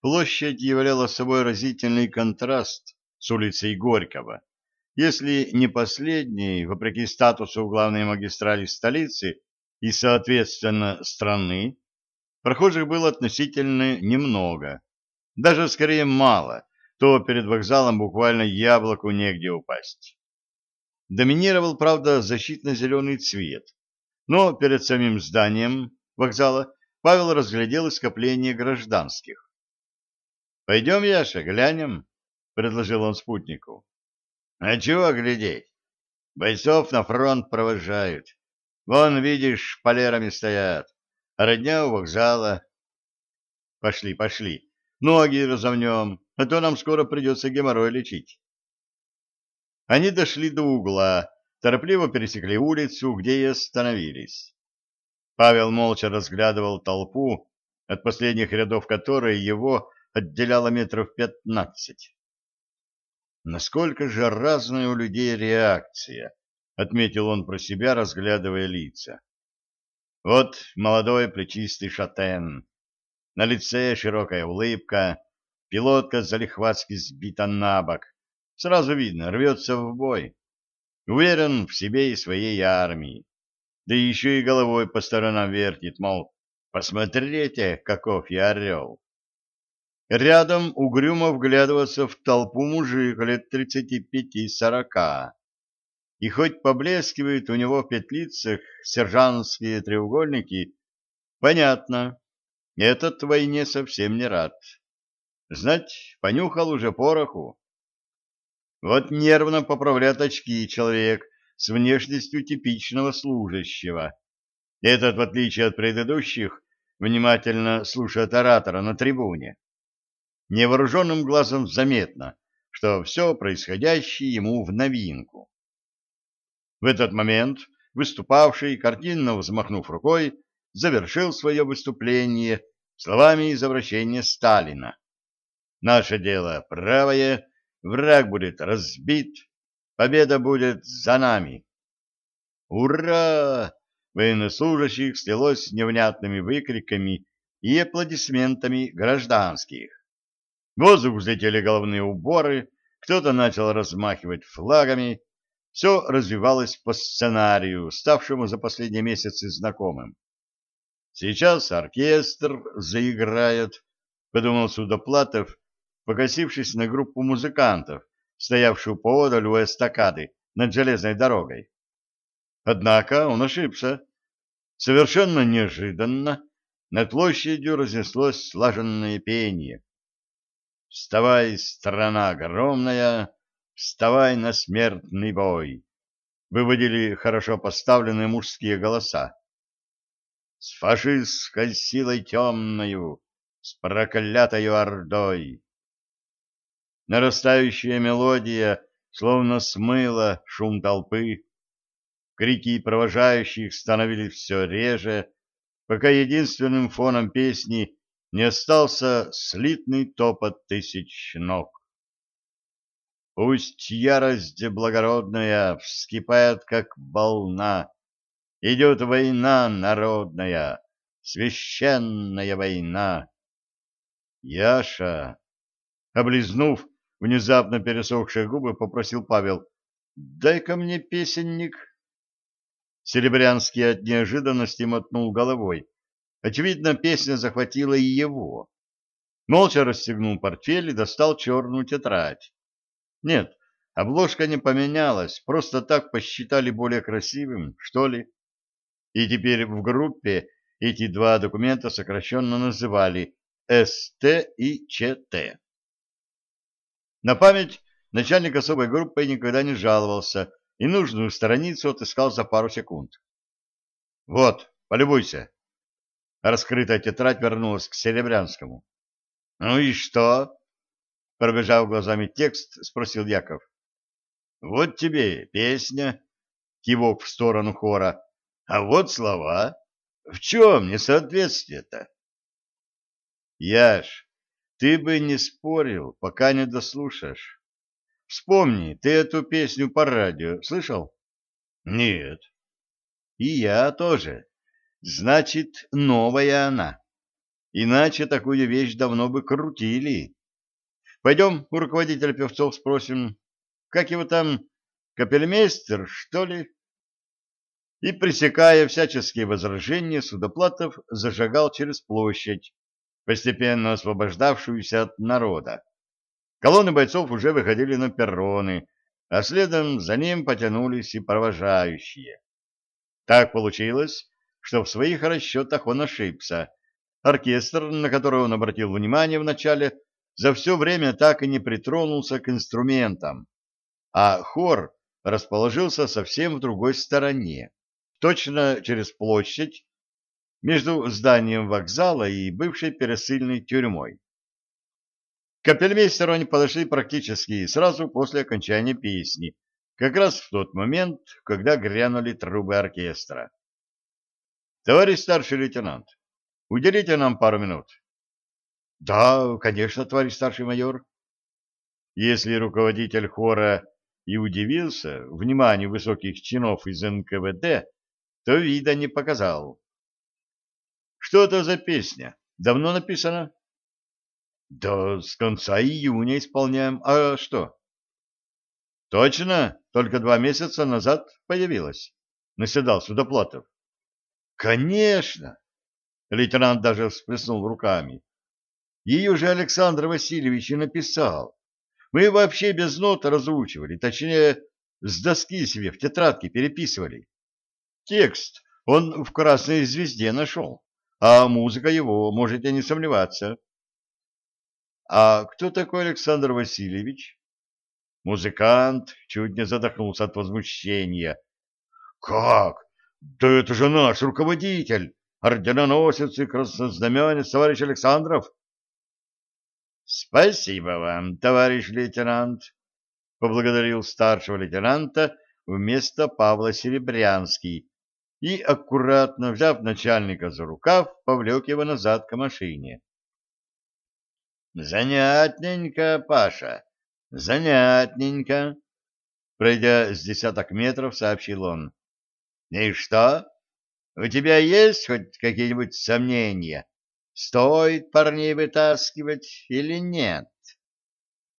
Площадь являла собой разительный контраст с улицей Горького, если не последней, вопреки статусу главной магистрали столицы и, соответственно, страны, прохожих было относительно немного, даже скорее мало, то перед вокзалом буквально яблоку негде упасть. Доминировал, правда, защитно-зеленый цвет, но перед самим зданием вокзала Павел разглядел скопление гражданских. Пойдем, Яша, глянем, — предложил он спутнику. — А чего глядеть? Бойцов на фронт провожают. Вон, видишь, шпалерами стоят. Родня у вокзала. Пошли, пошли. Ноги разомнем, а то нам скоро придется геморрой лечить. Они дошли до угла, торопливо пересекли улицу, где и остановились. Павел молча разглядывал толпу, от последних рядов которой его отделяло метров пятнадцать. Насколько же разная у людей реакция, отметил он про себя, разглядывая лица. Вот молодой плечистый шатен, на лице широкая улыбка, пилотка залихватски сбита на бок. Сразу видно, рвется в бой. Уверен в себе и своей армии. Да еще и головой по сторонам вертит, мол, посмотрите, каков я орел. Рядом угрюмо вглядываться в толпу мужик лет тридцати пяти-сорока. И хоть поблескивают у него в петлицах сержантские треугольники, понятно, этот войне совсем не рад. Знать, понюхал уже пороху. Вот нервно поправляет очки человек с внешностью типичного служащего. Этот, в отличие от предыдущих, внимательно слушает оратора на трибуне невооруженным глазом заметно, что все происходящее ему в новинку. В этот момент выступавший, картинно взмахнув рукой, завершил свое выступление словами из обращения Сталина. «Наше дело правое, враг будет разбит, победа будет за нами». «Ура!» военнослужащих слилось невнятными выкриками и аплодисментами гражданских. В воздух взлетели головные уборы, кто-то начал размахивать флагами. Все развивалось по сценарию, ставшему за последние месяцы знакомым. Сейчас оркестр заиграет, подумал Судоплатов, покосившись на группу музыкантов, стоявшую поодаль у эстакады над железной дорогой. Однако он ошибся. Совершенно неожиданно над площадью разнеслось слаженное пение. Вставай, страна огромная, вставай на смертный бой! Выводили хорошо поставленные мужские голоса. С фашистской силой темною, с проклятою ордой. Нарастающая мелодия словно смыла шум толпы. Крики провожающих становились все реже, пока единственным фоном песни не остался слитный топот тысяч ног. Пусть ярость благородная вскипает, как волна, Идет война народная, священная война. Яша, облизнув внезапно пересохшие губы, попросил Павел, «Дай-ка мне песенник». Серебрянский от неожиданности мотнул головой. Очевидно, песня захватила и его. Молча расстегнул портфель и достал черную тетрадь. Нет, обложка не поменялась, просто так посчитали более красивым, что ли. И теперь в группе эти два документа сокращенно называли СТ и ЧТ. На память начальник особой группы никогда не жаловался и нужную страницу отыскал за пару секунд. «Вот, полюбуйся», Раскрытая тетрадь вернулась к Серебрянскому. — Ну и что? — пробежав глазами текст, спросил Яков. — Вот тебе песня, — кивок в сторону хора, — а вот слова. В чем несоответствие-то? — Яш, ты бы не спорил, пока не дослушаешь. Вспомни, ты эту песню по радио слышал? — Нет. — И я тоже. Значит, новая она. Иначе такую вещь давно бы крутили. Пойдем у руководителя певцов спросим, как его там, капельмейстер, что ли? И, пресекая всяческие возражения, Судоплатов зажигал через площадь, постепенно освобождавшуюся от народа. Колонны бойцов уже выходили на перроны, а следом за ним потянулись и провожающие. Так получилось, что в своих расчетах он ошибся. Оркестр, на который он обратил внимание вначале, за все время так и не притронулся к инструментам, а хор расположился совсем в другой стороне, точно через площадь, между зданием вокзала и бывшей пересыльной тюрьмой. К капельмейстеру они подошли практически сразу после окончания песни, как раз в тот момент, когда грянули трубы оркестра. — Товарищ старший лейтенант, уделите нам пару минут. — Да, конечно, товарищ старший майор. Если руководитель хора и удивился вниманию высоких чинов из НКВД, то вида не показал. — Что это за песня? Давно написана? — Да с конца июня исполняем. А что? — Точно? Только два месяца назад появилась? — наседал Судоплатов. — Конечно! — лейтенант даже всплеснул руками. — Ее же Александр Васильевич и написал. Мы вообще без нот разучивали, точнее, с доски себе в тетрадке переписывали. Текст он в «Красной звезде» нашел, а музыка его, можете не сомневаться. — А кто такой Александр Васильевич? Музыкант чуть не задохнулся от возмущения. — Как? Да это же наш руководитель, орденоносец и краснознаменец товарищ Александров. — Спасибо вам, товарищ лейтенант, — поблагодарил старшего лейтенанта вместо Павла Серебрянский и, аккуратно взяв начальника за рукав, повлек его назад к машине. — Занятненько, Паша, Занятненько. Пройдя с десяток метров, сообщил он. И что? У тебя есть хоть какие-нибудь сомнения? Стоит парней вытаскивать или нет?